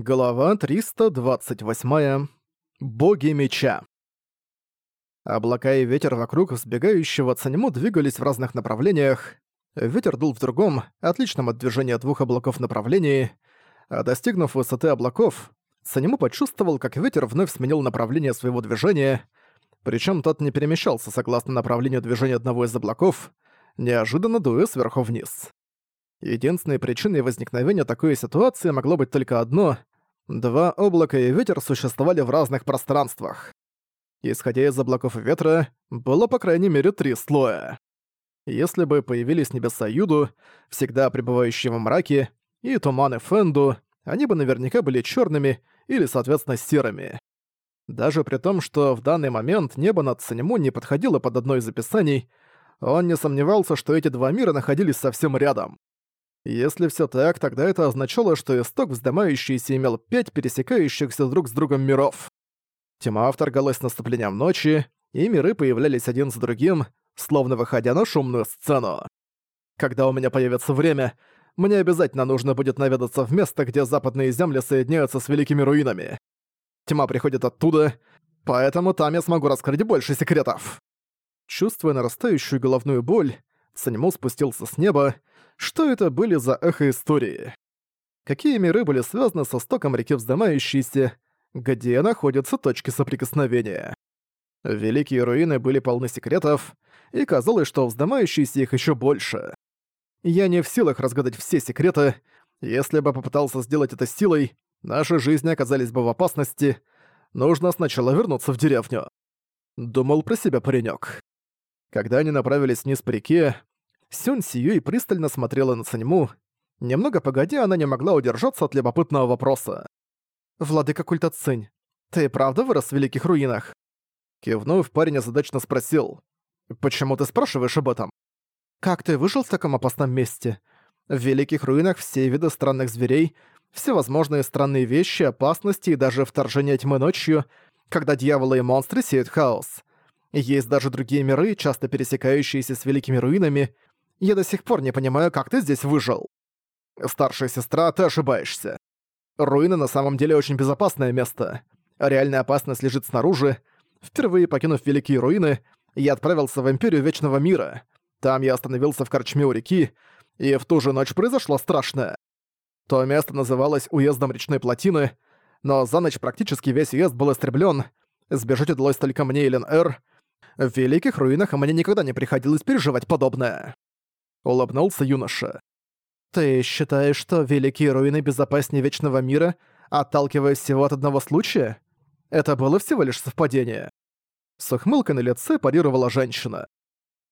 Глава 328. Боги меча. Облака и ветер вокруг взбегающего Цанему двигались в разных направлениях. Ветер дул в другом, отличном от движения двух облаков направлении, а достигнув высоты облаков, Цанему почувствовал, как ветер вновь сменил направление своего движения, причем тот не перемещался согласно направлению движения одного из облаков, неожиданно дуя сверху вниз. Единственной причиной возникновения такой ситуации могло быть только одно Два облака и ветер существовали в разных пространствах. Исходя из облаков и ветра, было по крайней мере три слоя. Если бы появились небеса Юду, всегда пребывающие во мраке, и туманы Фенду, они бы наверняка были черными или, соответственно, серыми. Даже при том, что в данный момент небо над Санему не подходило под одно из описаний, он не сомневался, что эти два мира находились совсем рядом. Если все так, тогда это означало, что исток вздымающийся имел пять пересекающихся друг с другом миров. Тьма вторгалась наступлением ночи, и миры появлялись один за другим, словно выходя на шумную сцену. Когда у меня появится время, мне обязательно нужно будет наведаться в место, где западные земли соединяются с великими руинами. Тьма приходит оттуда, поэтому там я смогу раскрыть больше секретов. Чувствуя нарастающую головную боль, Саньму спустился с неба, что это были за эхо-истории? Какие миры были связаны со стоком реки вздымающейся, где находятся точки соприкосновения? Великие руины были полны секретов, и казалось, что вздымающиеся их еще больше. Я не в силах разгадать все секреты. Если бы попытался сделать это силой, наши жизни оказались бы в опасности. Нужно сначала вернуться в деревню. Думал про себя паренек. Когда они направились вниз по реке, Сюн Сиюй пристально смотрела на Саньму. Немного погодя, она не могла удержаться от любопытного вопроса. «Владыка культа Цинь, ты правда вырос в Великих Руинах?» Кивнув, парень озадачно спросил. «Почему ты спрашиваешь об этом?» «Как ты выжил в таком опасном месте? В Великих Руинах все виды странных зверей, всевозможные странные вещи, опасности и даже вторжение тьмы ночью, когда дьяволы и монстры сеют хаос. Есть даже другие миры, часто пересекающиеся с Великими Руинами, я до сих пор не понимаю, как ты здесь выжил. Старшая сестра, ты ошибаешься. Руины на самом деле очень безопасное место. Реальная опасность лежит снаружи. Впервые покинув Великие Руины, я отправился в Империю Вечного Мира. Там я остановился в корчме у реки, и в ту же ночь произошло страшное. То место называлось Уездом Речной Плотины, но за ночь практически весь уезд был истреблен. Сбежать удалось только мне и Лен Эр. В Великих Руинах мне никогда не приходилось переживать подобное улыбнулся юноша. «Ты считаешь, что великие руины безопаснее Вечного Мира, отталкиваясь всего от одного случая? Это было всего лишь совпадение». С ухмылкой на лице парировала женщина.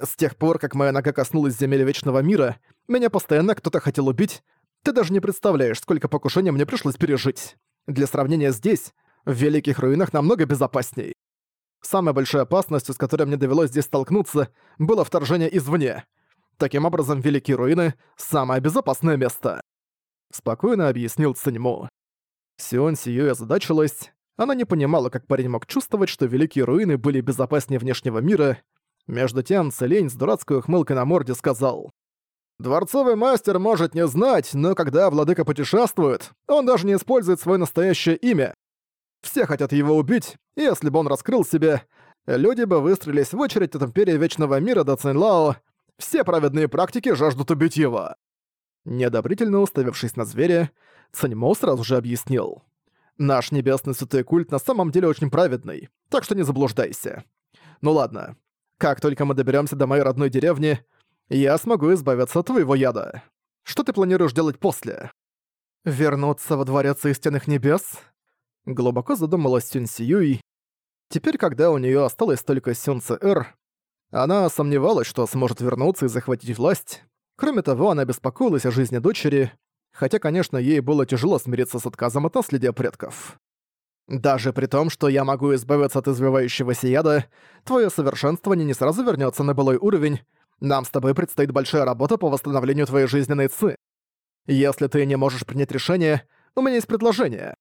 «С тех пор, как моя нога коснулась земель Вечного Мира, меня постоянно кто-то хотел убить. Ты даже не представляешь, сколько покушений мне пришлось пережить. Для сравнения здесь, в Великих Руинах намного безопасней. Самой большой опасностью, с которой мне довелось здесь столкнуться, было вторжение извне — Таким образом, Великие Руины — самое безопасное место. Спокойно объяснил Циньму. Сион Сиюэ озадачилась. Она не понимала, как парень мог чувствовать, что Великие Руины были безопаснее внешнего мира. Между тем, Целень с дурацкой ухмылкой на морде сказал. «Дворцовый мастер может не знать, но когда владыка путешествует, он даже не использует свое настоящее имя. Все хотят его убить, и если бы он раскрыл себя, люди бы выстроились в очередь от Империи Вечного Мира до Цинлао, все праведные практики жаждут убить его!» Неодобрительно уставившись на зверя, Цаньмо сразу же объяснил. «Наш небесный святой культ на самом деле очень праведный, так что не заблуждайся. Ну ладно, как только мы доберемся до моей родной деревни, я смогу избавиться от твоего яда. Что ты планируешь делать после?» «Вернуться во Дворец Истинных Небес?» Глубоко задумалась Сюн Сиюй. Теперь, когда у нее осталось только Сюн Эр, она сомневалась, что сможет вернуться и захватить власть. Кроме того, она беспокоилась о жизни дочери, хотя, конечно, ей было тяжело смириться с отказом от наследия предков. Даже при том, что я могу избавиться от извивающегося яда, твое совершенствование не сразу вернется на былой уровень. Нам с тобой предстоит большая работа по восстановлению твоей жизненной ци. Если ты не можешь принять решение, у меня есть предложение.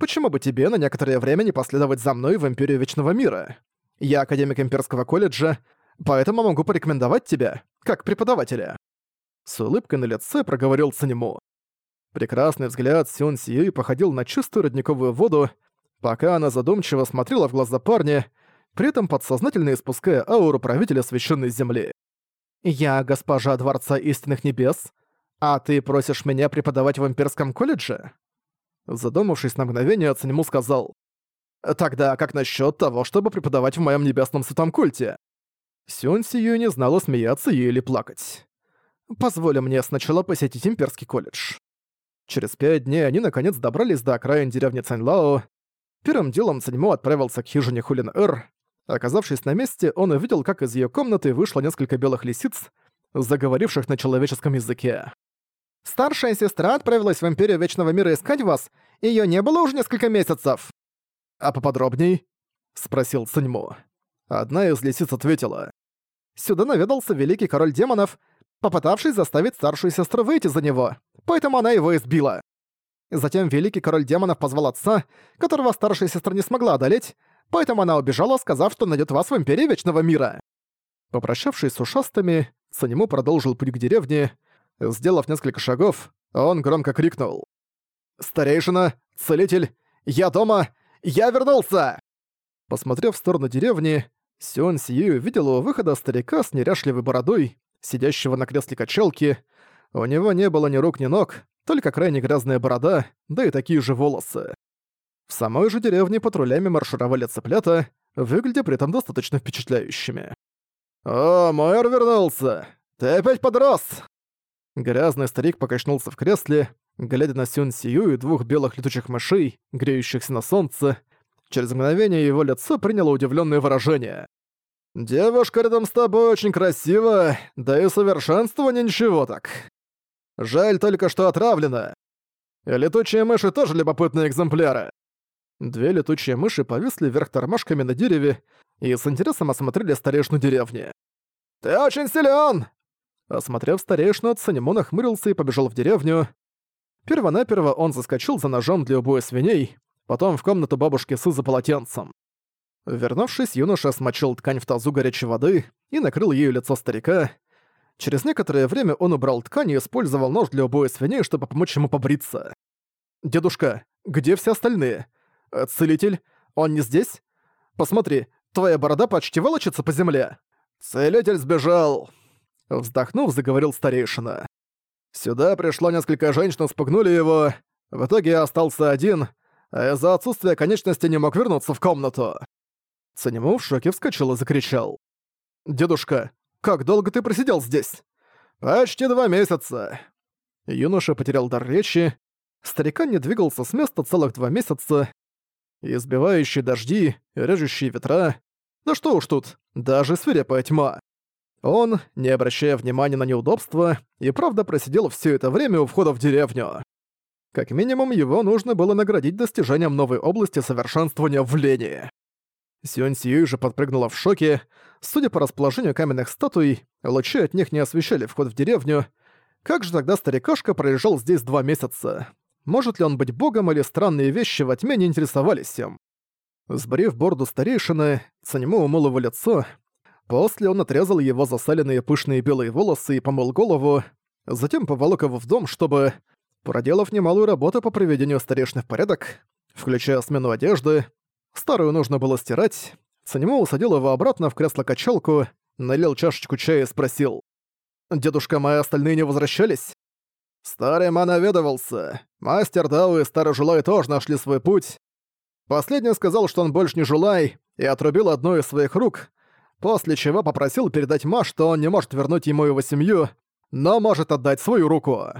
Почему бы тебе на некоторое время не последовать за мной в Империю Вечного Мира? Я академик Имперского колледжа, поэтому могу порекомендовать тебя, как преподавателя». С улыбкой на лице проговорил Цанему. Прекрасный взгляд Сюн Сиюи походил на чистую родниковую воду, пока она задумчиво смотрела в глаза парня, при этом подсознательно испуская ауру правителя священной земли. «Я госпожа Дворца Истинных Небес, а ты просишь меня преподавать в имперском колледже?» Задумавшись на мгновение, Циньму сказал. «Тогда как насчет того, чтобы преподавать в моем небесном святом культе?» Сюн Сию не знала, смеяться или плакать. «Позволь мне сначала посетить имперский колледж». Через пять дней они наконец добрались до окраин деревни Цаньлао. Первым делом Цаньмо отправился к хижине Хулин-Эр. Оказавшись на месте, он увидел, как из ее комнаты вышло несколько белых лисиц, заговоривших на человеческом языке. «Старшая сестра отправилась в Империю Вечного Мира искать вас, ее не было уже несколько месяцев!» «А поподробней?» — спросил Циньмо. Одна из лисиц ответила. «Сюда наведался великий король демонов, попытавшись заставить старшую сестру выйти за него, поэтому она его избила. Затем великий король демонов позвал отца, которого старшая сестра не смогла одолеть, поэтому она убежала, сказав, что найдет вас в Империи Вечного Мира». Попрощавшись с ушастами, Санему продолжил путь к деревне. Сделав несколько шагов, он громко крикнул. «Старейшина! Целитель! Я дома! Я вернулся!» Посмотрев в сторону деревни, Сион Сию видел у выхода старика с неряшливой бородой, сидящего на кресле качалки. У него не было ни рук, ни ног, только крайне грязная борода, да и такие же волосы. В самой же деревне патрулями маршировали цыплята, выглядя при этом достаточно впечатляющими. «О, Мойер вернулся! Ты опять подрос!» Грязный старик покачнулся в кресле, глядя на Сюн Сию и двух белых летучих мышей, греющихся на солнце. Через мгновение его лицо приняло удивленное выражение. «Девушка рядом с тобой очень красива, да и совершенствование ничего так. Жаль только, что отравлена. Летучие мыши тоже любопытные экземпляры». Две летучие мыши повисли вверх тормашками на дереве и с интересом осмотрели старейшину деревни. «Ты очень силен!» Осмотрев старейшину, Цанимо нахмурился и побежал в деревню. Первонаперво он заскочил за ножом для убоя свиней, потом в комнату бабушки Сы за полотенцем. Вернувшись, юноша смочил ткань в тазу горячей воды и накрыл ею лицо старика. Через некоторое время он убрал ткань и использовал нож для убоя свиней, чтобы помочь ему побриться. «Дедушка, где все остальные? Э, целитель, он не здесь? Посмотри, твоя борода почти волочится по земле». «Целитель сбежал!» Вздохнув, заговорил старейшина. «Сюда пришло несколько женщин, спугнули его. В итоге я остался один, из-за отсутствия конечности не мог вернуться в комнату». Санему в шоке вскочил и закричал. «Дедушка, как долго ты просидел здесь?» «Почти два месяца». Юноша потерял дар речи. Старикан не двигался с места целых два месяца. Избивающие дожди, режущие ветра. Да что уж тут, даже свирепая тьма. Он, не обращая внимания на неудобства, и правда просидел все это время у входа в деревню. Как минимум, его нужно было наградить достижением новой области совершенствования в Лене. Сюань Сьюи же подпрыгнула в шоке. Судя по расположению каменных статуй, лучи от них не освещали вход в деревню. Как же тогда старикашка пролежал здесь два месяца? Может ли он быть богом или странные вещи во тьме не интересовались им? Сбрив борду старейшины, Цаньмо умыл его лицо. После он отрезал его засаленные пышные белые волосы и помыл голову, затем поволок его в дом, чтобы, проделав немалую работу по приведению старейшины в порядок, включая смену одежды, Старую нужно было стирать. Санему усадил его обратно в кресло-качалку, налил чашечку чая и спросил. «Дедушка, мои остальные не возвращались?» Старый ман наведывался. Мастер Дау и Старый Жулай тоже нашли свой путь. Последний сказал, что он больше не Жулай, и отрубил одну из своих рук, после чего попросил передать Ма, что он не может вернуть ему его семью, но может отдать свою руку.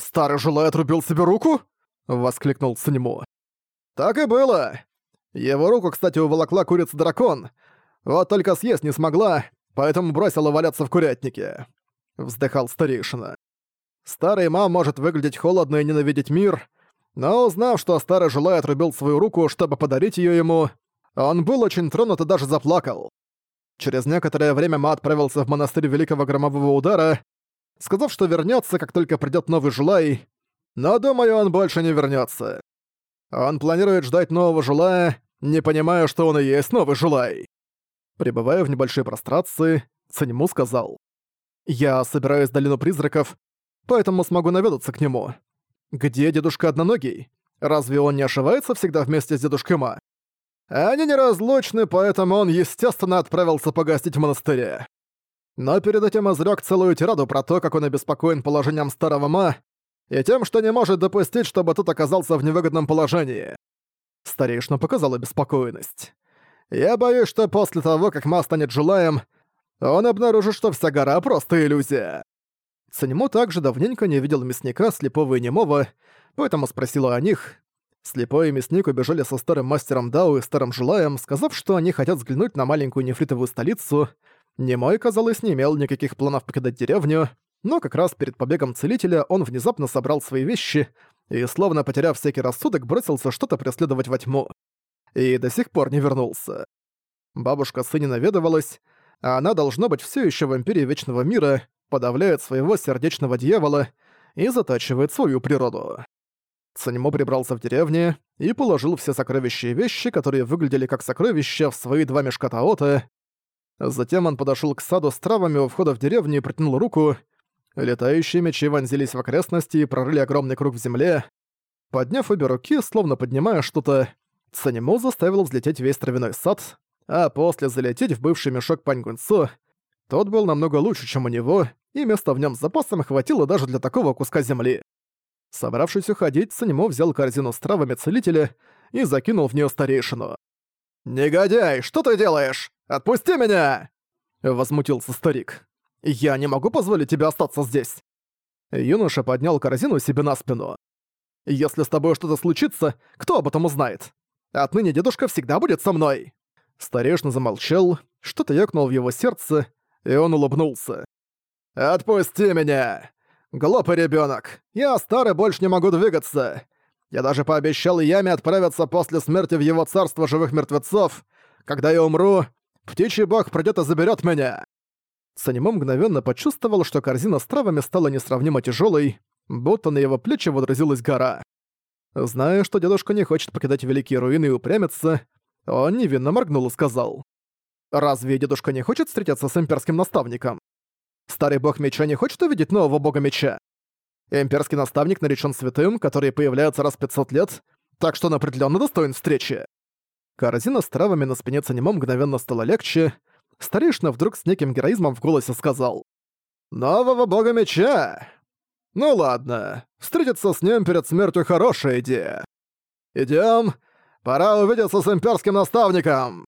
«Старый Жулай отрубил себе руку?» — воскликнул Санему. «Так и было. Его руку, кстати, уволокла курица-дракон. Вот только съесть не смогла, поэтому бросила валяться в курятнике. Вздыхал старейшина. Старый мам может выглядеть холодно и ненавидеть мир, но узнав, что старый жилой отрубил свою руку, чтобы подарить ее ему, он был очень тронут и даже заплакал. Через некоторое время Ма отправился в монастырь Великого Громового Удара, сказав, что вернется, как только придет новый Жулай, но, думаю, он больше не вернется. Он планирует ждать нового Жулая, не понимая, что он и есть новый Жулай. Прибывая в небольшой прострации, Циньму сказал. «Я собираюсь в Долину Призраков, поэтому смогу наведаться к нему. Где дедушка Одноногий? Разве он не ошивается всегда вместе с дедушкой Ма? Они неразлучны, поэтому он, естественно, отправился погостить в монастыре. Но перед этим изрёк целую тираду про то, как он обеспокоен положением старого Ма и тем, что не может допустить, чтобы тот оказался в невыгодном положении. Старейшина показал обеспокоенность. Я боюсь, что после того, как Ма станет Джулаем, он обнаружит, что вся гора — просто иллюзия. Санему также давненько не видел мясника, слепого и немого, поэтому спросила о них. Слепой и мясник убежали со старым мастером Дау и старым Жулаем, сказав, что они хотят взглянуть на маленькую нефритовую столицу. Немой, казалось, не имел никаких планов покидать деревню, но как раз перед побегом целителя он внезапно собрал свои вещи и, словно потеряв всякий рассудок, бросился что-то преследовать во тьму. И до сих пор не вернулся. Бабушка сыне наведывалась, а она должно быть все еще в Империи Вечного Мира, подавляет своего сердечного дьявола и затачивает свою природу. Цанимо прибрался в деревне и положил все сокровища и вещи, которые выглядели как сокровища, в свои два мешка таота. Затем он подошел к саду с травами у входа в деревню и протянул руку. Летающие мечи вонзились в окрестности и прорыли огромный круг в земле. Подняв обе руки, словно поднимая что-то, Цанимо заставил взлететь весь травяной сад, а после залететь в бывший мешок Пань Гунцу. Тот был намного лучше, чем у него, и места в нем с запасом хватило даже для такого куска земли. Собравшись уходить, Санимо взял корзину с травами целителя и закинул в нее старейшину. «Негодяй, что ты делаешь? Отпусти меня!» Возмутился старик. «Я не могу позволить тебе остаться здесь!» Юноша поднял корзину себе на спину. «Если с тобой что-то случится, кто об этом узнает? Отныне дедушка всегда будет со мной!» Старейшина замолчал, что-то ёкнул в его сердце, и он улыбнулся. «Отпусти меня! Глупый ребенок! Я старый, больше не могу двигаться! Я даже пообещал Яме отправиться после смерти в его царство живых мертвецов. Когда я умру, птичий бог придёт и заберёт меня!» Санимо мгновенно почувствовал, что корзина с травами стала несравнимо тяжелой, будто на его плечи водрузилась гора. Зная, что дедушка не хочет покидать великие руины и упрямиться, он невинно моргнул и сказал. «Разве дедушка не хочет встретиться с имперским наставником?» Старый бог меча не хочет увидеть нового бога меча. Имперский наставник наречен святым, который появляется раз в 500 лет, так что он определенно достоин встречи. Корзина с травами на спине Цанимо мгновенно стала легче. Старейшина вдруг с неким героизмом в голосе сказал. «Нового бога меча! Ну ладно, встретиться с ним перед смертью хорошая идея. Идём, пора увидеться с имперским наставником!»